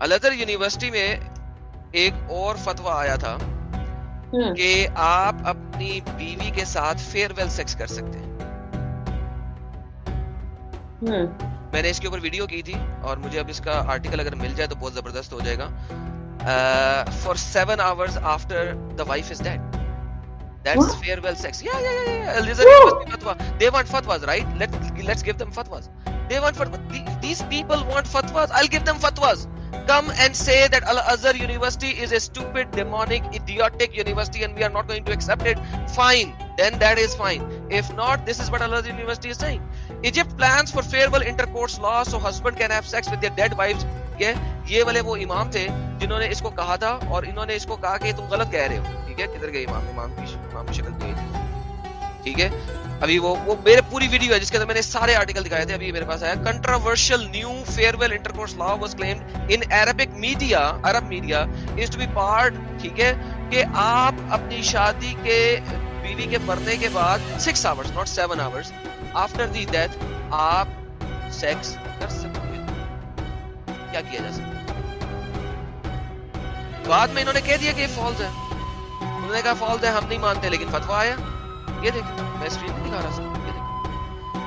Al Durr university میں ایک اور فتوا آیا تھا کہ آپ اپنی بیوی کے ساتھ فیئر ویل سیکس کر سکتے ہیں میں نے اس کے اوپر ویڈیو کی تھی اور مجھے اب اس کا آرٹیکل اگر مل جائے تو بہت زبردست ہو جائے گا for seven hours after the wife is dead That's farewell sex. Yeah, yeah, yeah, yeah. Elizabeth must be fatwa. They want fatwas, right? Let, let's give them fatwas. They want fatwas. These people want fatwas. I'll give them fatwas. Come and say that Al Azhar University is a stupid, demonic, idiotic university and we are not going to accept it, fine, then that is fine. If not, this is what Al Azhar University is saying. Egypt plans for farewell intercourse law so husband can have sex with their dead wives. یہ والے وہ امام تھے جنہوں نے اس کو کہا تھا اور انہوں نے اس کو کہا کہ تم غلط کہہ رہے ہو ٹھیک ہے کدھر گئے امام امام کی امام کی شکل گئی تھی ٹھیک ہے؟ ابھی وہ وہ میرے پوری ویڈیو ہے جس کے اندر میں نے سارے آرٹیکل دکھائے تھے، ابھی میرے پاس آیا۔ Controversial new farewell intercourse law was claimed in Arabic media Arab media is to be part ٹھیک ہے، کہ آپ اپنی شادی کے بیوی کے مرنے کے بعد six hours not seven hours after the death آپ سیکس کر سکتے ہیں۔ کیا کیا جا سکتا بعد میں انہوں نے کہہ دیا کہ یہ فالز ہے انہوں نے کہا فالز ہے ہم نہیں مانتے، لیکن فتوا آیا۔ یہ دیکھیں، میں اسکرین پہ دکھا رہا تھا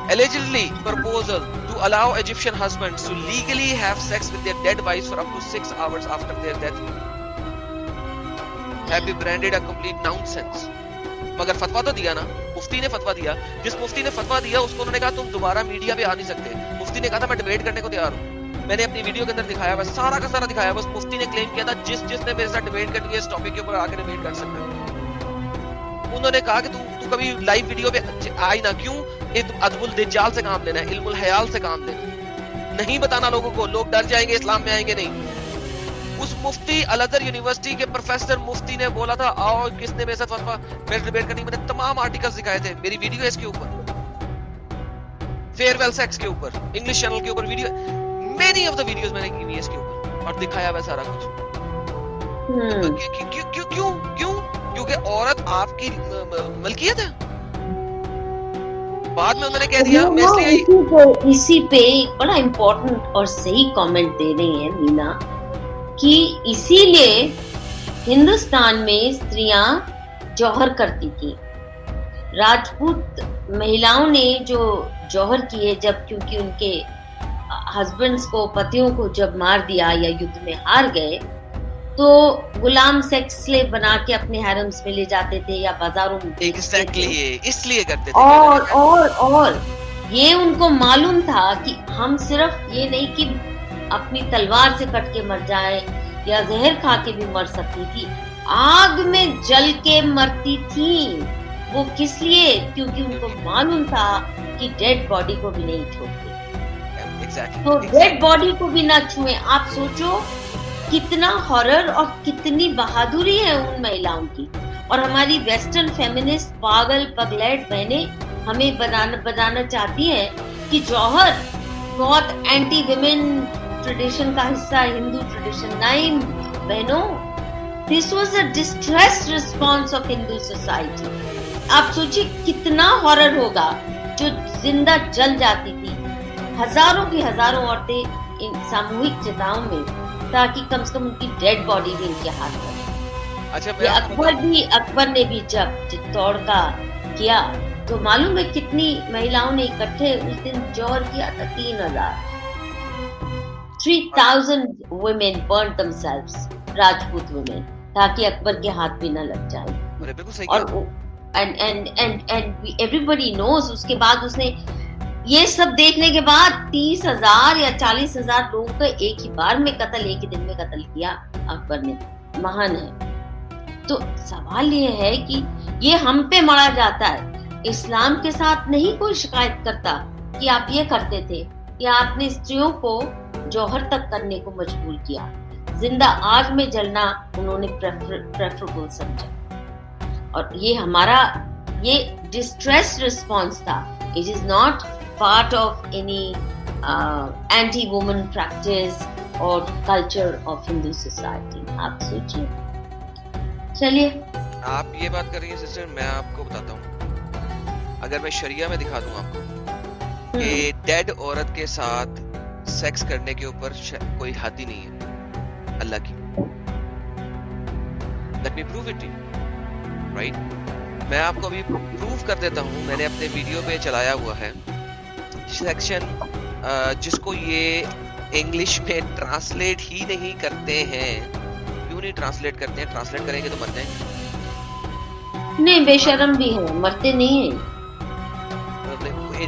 allegedly proposal to allow Egyptian husbands to legally have sex with their dead wives for up to six hours after their death. Have been branded a complete nonsense. مگر فتوا تو دیا نا، مفتی نے فتوا دیا۔ جس مفتی نے فتوا دیا، اس کو انہوں نے کہا تم دوبارہ میڈیا پہ آ نہیں سکتے۔ مفتی نے کہا تھا، میں ڈیبیٹ کرنے کو تیار ہوں۔ میں نے اپنی ویڈیو کے اندر دکھایا بس سارا کا سارا دکھایا۔ بس مفتی نے کلیم کیا تھا، جس جس نے میرے ساتھ ڈیبیٹ کرنی ہے، اس ٹاپک کے اوپر آ کے ڈیبیٹ کر سکتا ہے۔ انہوں نے کہا کہ تو, تو کبھی لائیو ویڈیو پہ آئی نہ کیوں؟ ادب الدجال سے کام لینا ہے علم الحیال سے کام لینا نہیں بتانا لوگوں کو لوگ ڈر جائیں گے اسلام میں آئیں گے نہیں۔ اس مفتی الازر یونیورسٹی کے پروفیسر مفتی نے بولا تھا آؤ کس نے میرے ساتھ فتوا میں ڈیبیٹ کرنی میں نے تمام آرٹیکلز دکھائے تھے۔ میری ویڈیو ہے اس کے اوپر۔ فیئر ویل سیکس کے اوپر۔ انگلش چینل کے اوپر video many of the videos میں نے کی ہوئی ہے اس کے اوپر۔ اور دکھایا ہوا سارا کچھ۔ کیوں کیوں کیوں؟ کیونکہ عورت آپ کی ملکیت ہے۔ بعد میں انہوں نے کہہ دیا اسی پہ ایک بڑا امپورٹنٹ اور صحیح کامنٹ دے رہی ہیں مینا کہ اسی لیے ہندوستان میں استریاں جوہر کرتی تھی راجپوت مہیلاؤں نے جو جوہر کیے جب کیونکہ ان کے ہسبینڈس کو پتیوں کو جب مار دیا یا یدھ میں ہار گئے تو غلام سیکس بنا کے اپنے ہیرمز میں لے جاتے تھے یا بازاروں میں اس لیے کرتے تھے۔ اور اور اور۔ یہ ان کو معلوم تھا کہ ہم صرف یہ نہیں کہ اپنی تلوار سے کٹ کے مر جائیں یا زہر کھا کے بھی مر سکتی تھی۔ آگ میں جل کے مرتی تھی۔ وہ کس لیے؟ کیونکہ ان کو معلوم تھا کہ ڈیڈ باڈی کو بھی نہیں چھوڑتے۔ تو ڈیڈ باڈی کو بھی نہ چھوئیں۔ آپ سوچو کتنا ہارر اور کتنی بہادری ہے ان مہیلاؤں کی۔ اور ہماری ویسٹرن فیمنسٹ پاگل پگلیٹ بہنیں ہمیں بنانا بنانا چاہتی ہیں کہ جوہر بہت اینٹی ویمن ٹریڈیشن کا حصہ ہندو ٹریڈیشن نائن بہنوں this was a distress response of Hindu society آپ سوچیے کتنا ہارر ہوگا جو زندہ جل جاتی تھی۔ ہزاروں کی ہزاروں عورتیں ان ساموہک چتاؤں میں تاکہ کم سے کم ان کی ڈیڈ باڈی بھی ان کے ہاتھ میں اچھا، اکبر بھی اکبر نے بھی جب چتوڑ کا کیا تو معلوم ہے کتنی مہیلاؤں نے اکٹھے اس دن جوہر کیا تھا؟ تین ہزار۔ Three thousand women burn themselves Rajput women تاکہ اکبر کے ہاتھ بھی نہ لگ جائے۔ اور ایوری بڈی نوز اس کے بعد اس نے یہ سب دیکھنے کے بعد تیس ہزار یا چالیس ہزار لوگوں کا ایک ہی بار میں قتل، ایک ہی دن میں قتل کیا اکبر نے۔ مہان ہے۔ تو سوال یہ ہے کہ یہ ہم پہ مارا جاتا ہے۔ اسلام کے ساتھ نہیں کوئی شکایت کرتا کہ آپ یہ کرتے تھے کہ آپ نے استریوں کو جوہر تک کرنے کو مجبور کیا۔ زندہ آگ میں جلنا انہوں نے پریفریبل سمجھا۔ اور یہ ہمارا، یہ ڈسٹریس ریسپانس تھا۔ It is not part of any anti woman practice اور کلچر آف ہندو سوسائٹی آپ سوچیے چلیے آپ یہ بات کر رہی ہیں سسٹر میں آپ کو بتاتا ہوں اگر میں شریعہ میں دکھا دوں آپ کو کہ ڈیڈ عورت کے ساتھ سیکس کرنے کے اوپر کوئی حد ہی نہیں ہے اللہ کی let me prove it to you right? میں آپ کو ابھی پروف کر دیتا ہوں میں نے اپنے ویڈیو پہ چلایا ہوا ہے سیکشن جس کو یہ انگلش میں ٹرانسلیٹ ہی نہیں کرتے ہیں. کیوں نہیں ٹرانسلیٹ کرتے ہیں؟ ٹرانسلیٹ کریں گے تو مرتے ہیں. نہیں بے شرم بھی ہیں مرتے نہیں ہیں.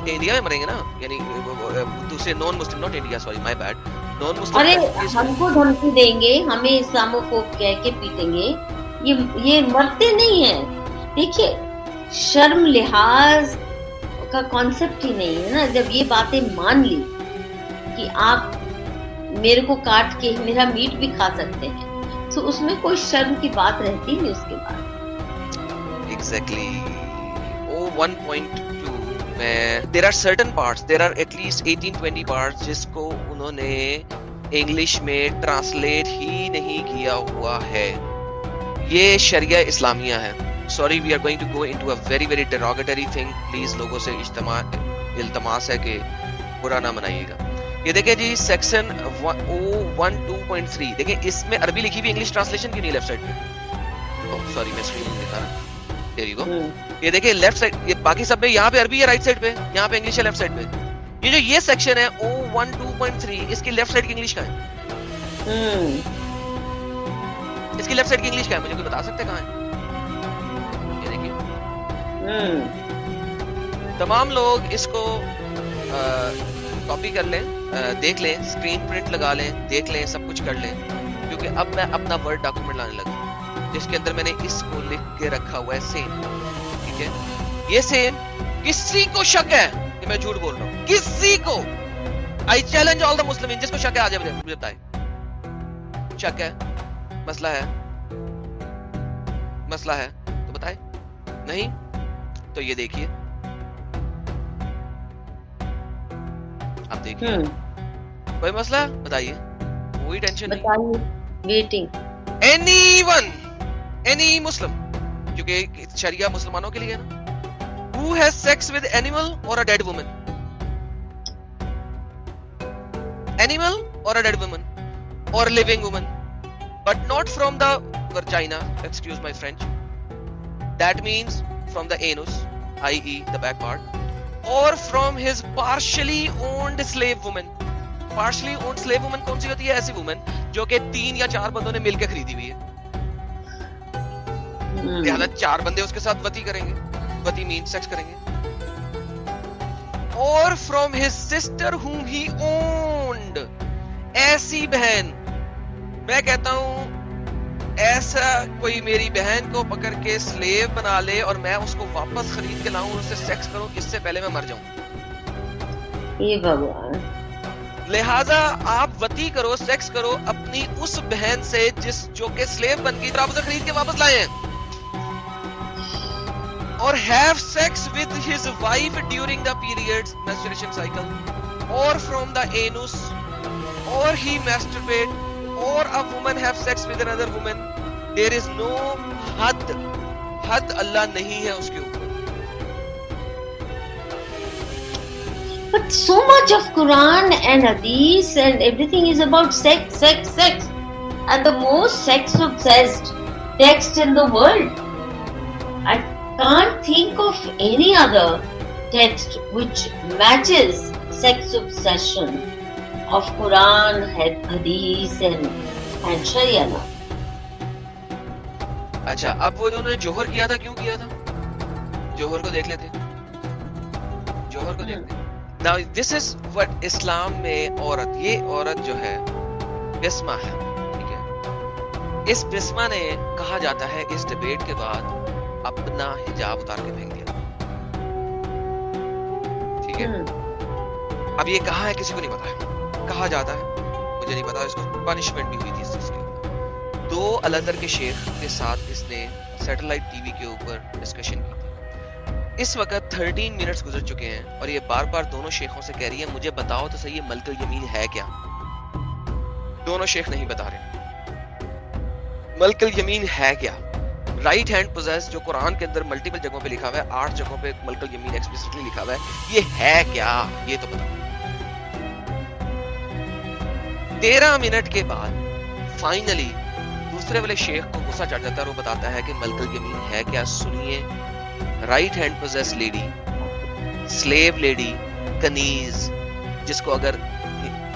انڈیا میں مریں گے نا؟ یعنی دوسرے non Muslim not India sorry my bad non array Muslim ہم کو دھمکی دیں گے ہمیں اسلامو فوب کہہ کے پیٹیں گے. یہ یہ مرتے نہیں ہیں. دیکھیے شرم لحاظ کا کانسیپٹ ہی نہیں ہے نا۔ جب یہ باتیں مان لی کہ آپ میرے کو کاٹ کے میرا میٹ بھی کھا سکتے ہیں، تو اس میں کوئی شرم کی بات رہتی نہیں اس کے بعد۔ ایگزیکٹلی او 1.2 میں there are certain parts there are at least 18 20 parts جس کو انہوں نے انگلش میں ٹرانسلیٹ ہی نہیں کیا ہوا ہے۔ یہ شریعہ اسلامیہ ہے۔ Sorry we are going to go into a very very derogatory thing please لوگوں سے اجتماع التماس ہے کہ برا نہ منائیے گا یہ دیکھیں جی section O one two point three دیکھیں اس میں عربی لکھی ہوئی انگلش ٹرانسلیشن کیوں نہیں لیفٹ سائڈ پہ سوری میں اسکرین دکھا رہا یہ دیکھیں لیفٹ سائڈ یہ باقی سب میں یہاں پہ عربی ہے رائٹ سائڈ پہ یہاں پہ انگلش ہے لیفٹ سائڈ پہ یہ جو یہ سیکشن ہے O one two point three اس کی لیفٹ سائڈ کی انگلش کہاں ہے اس کی لیفٹ سائڈ کی انگلش کیا ہے مجھے کوئی بتا سکتے کہاں ہے تمام لوگ اس کو کاپی کر لیں دیکھ لیں اسکرین پرنٹ لگا لیں، دیکھ لیں، سب کچھ کر لیں۔ کیونکہ اب میں اپنا ورڈ ڈاکومنٹ لانے لگا جس کے اندر میں نے اس کو لکھ کے رکھا ہوا ہے سیم ٹھیک ہے؟ یہ سیم کسی کو شک ہے کہ میں جھوٹ بول رہا ہوں۔ کسی کو۔ آئی چیلنج آل دا مسلم جس کو شک ہے آ مجھے بتائے شک ہے؟ مسئلہ ہے؟ مسئلہ ہے؟ تو بتائے نہیں؟ تو یہ دیکھیے آپ دیکھیے کوئی مسئلہ بتائیے کوئی ٹینشن نہیں waiting any one any Muslim کیونکہ شریعہ مسلمانوں کے لیے نا who has sex with animal or a dead woman animal or a dead woman or living woman but not from the vagina excuse my french that means from the anus i.e the back part or from his partially owned slave woman. Partially owned slave woman کون سی ہوتی ہے ایسی woman جو کہ تین یا چار بندوں نے مل کے خریدی ہوئی ہے؟ لہذا چار بندے اس کے ساتھ وتی کریں گے وتی مین سیکس کریں گے. اور from his sister whom he owned ایسی بہن. میں کہتا ہوں ایسا کوئی میری بہن کو پکڑ کے سلیو بنا لے اور میں اس کو واپس خرید کے لاؤں اس سے سیکس کروں اس سے پہلے میں مر جاؤں۔ یہ بھگوان۔ لہذا آپ وتی کرو سیکس کرو اپنی اس بہن سے جس جو کہ سلیو بن گئی آپ اسے خرید کے واپس لائے ہیں۔ اور have sex with his wife during the period menstruation cycle اور فرام دا اینوس اور ہی میسٹربیٹ اور a woman have sex with another woman there is no حد حد اللہ نہیں ہے اس کے اوپر But so much of Quran and Hadith and everything is about sex, sex, sex. And the most sex obsessed text in the world. I can't think of any other text which matches sex obsession of Quran, Hadith and, and Sharia. law. اچھا اب وہ انہوں نے جوہر کیا تھا کیوں کیا تھا؟ جوہر کو دیکھ لیتے جوہر کو دیکھ لیتے Now this is what اسلام میں عورت یہ عورت جو ہے بسمہ ہے۔ ٹھیک ہے۔ اس بسمہ نے کہا جاتا ہے اس ڈبیٹ کے بعد اپنا حجاب اتار کے پھینک دیا۔ ٹھیک ہے۔ اب یہ کہاں ہے کسی کو نہیں پتا۔ ہے کہا جاتا ہے۔ مجھے نہیں پتا، اس کو پنشمنٹ بھی ہوئی تھی اس چیز کے اوپر دو الادر کے شیخ کے ساتھ اس نے سیٹلائٹ ٹی وی کے اوپر ڈسکشن کی تھی۔ اس وقت 13 منٹس گزر چکے ہیں اور یہ بار بار دونوں شیخوں سے کہہ رہی ہے مجھے بتاؤ تو صحیح ملک الیمین ہے کیا؟ دونوں شیخ نہیں بتا رہے۔ ملک الیمین ہے کیا؟ رائٹ ہینڈ پوزیس جو قرآن کے اندر ملٹیپل جگہوں پہ لکھا ہوا ہے، آٹھ جگہوں پہ ملک الیمین ایکسپلیسٹلی لکھا ہوا ہے، یہ ہے کیا؟ یہ تو بتاؤ۔ تیرہ منٹ کے بعد فائنلی دوسرے والے شیخ کو غصہ چڑھ جاتا ہے اور وہ بتاتا ہے کہ ملک الیمین ہے کیا؟ سنیے right hand possess lady slave lady کنیز جس کو اگر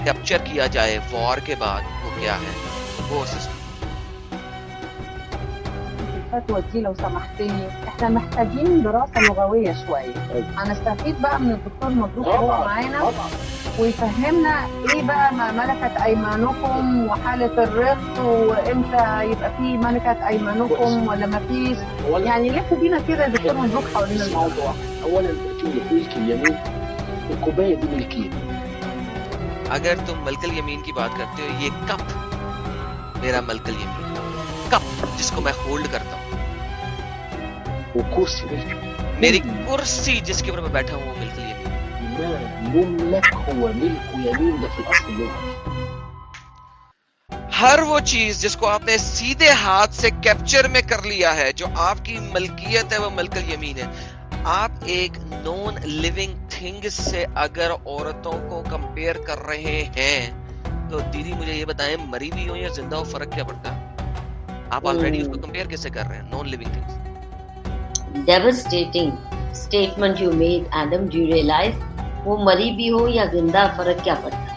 کیپچر کیا جائے وار کے بعد وہ کیا ہے؟ وہ سسٹم دي لو سمحتني احنا محتاجين دراسه لغويه شويه هنستفيد بقى من الدكتور مبروك هو معانا. ويفهمنا ايه بقى ما ملكت ايمانكم وحاله الرق وامتى يبقى في ملكه ايمانكم ولا ما فيش؟ يعني لف بينا كده يا دكتور مبروك حوالين الموضوع. اولا في ملك اليمين الكوبايه دي ملكيه اگر تم ملک الیمین کی بات کرتے ہو یہ کپ میرا ملک الیمین کپ جس کو میں ہولڈ کرتا ہوں. وكرسي ملك میری کرسی جس کے اوپر میں بیٹھا ہوں وہ ملک ما يملك هو ملك يمين ده في الاصل اللغه ہر وہ چیز جس کو آپ نے سیدھے ہاتھ سے کیپچر میں کر لیا ہے جو آپ کی ملکیت ہے وہ ملک الیمین ہے۔ آپ ایک نون لیونگ تھنگ سے اگر عورتوں کو کمپیئر کر رہے ہیں تو دیدی مجھے یہ بتائیں مری بھی ہو یا زندہ ہو فرق کیا پڑتا؟ ہے آپ آلریڈی اس کو کمپیئر کیسے کر رہے ہیں؟ Non living things devastating statement you made Adam. Do you realize وہ مری بھی ہو یا زندہ فرق کیا پڑتا ہے؟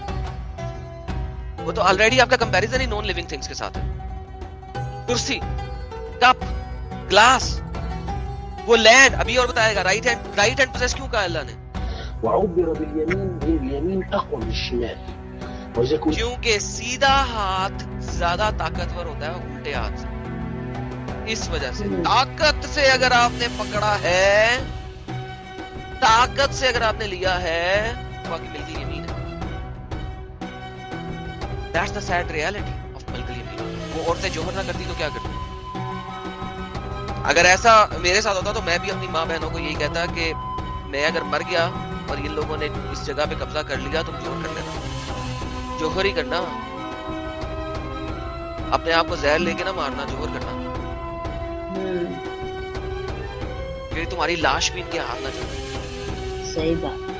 وہ تو آلریڈی آپ کا کمپیریزن ہی نان لیونگ تھنگس کے ساتھ ہے۔ کرسی کپ گلاس وہ لینڈ ابھی اور بتائے گا right hand right hand possess کیوں کہا اللہ نے؟ وعبر باليمين ان اليمين اقوى من الشمال کیونکہ سیدھا ہاتھ زیادہ طاقتور ہوتا ہے الٹے ہاتھ سے۔ اس وجہ سے۔ طاقت سے اگر آپ نے پکڑا ہے طاقت سے اگر آپ نے لیا ہے باقی ملتی یمین ہے۔ وہ عورتیں جوہر نہ کرتی تو کیا کرتی؟ اگر ایسا میرے ساتھ ہوتا تو میں بھی اپنی ماں بہنوں کو یہی کہتا کہ میں اگر مر گیا اور ان لوگوں نے اس جگہ پہ قبضہ کر لیا تم جوہر کر لینا۔ جوہر ہی کرنا۔ اپنے آپ کو زہر لے کے نہ مارنا جوہر کرنا۔ کیونکہ تمہاری لاش بھی ان کے ہاتھ نہ چلے۔ صحیح بات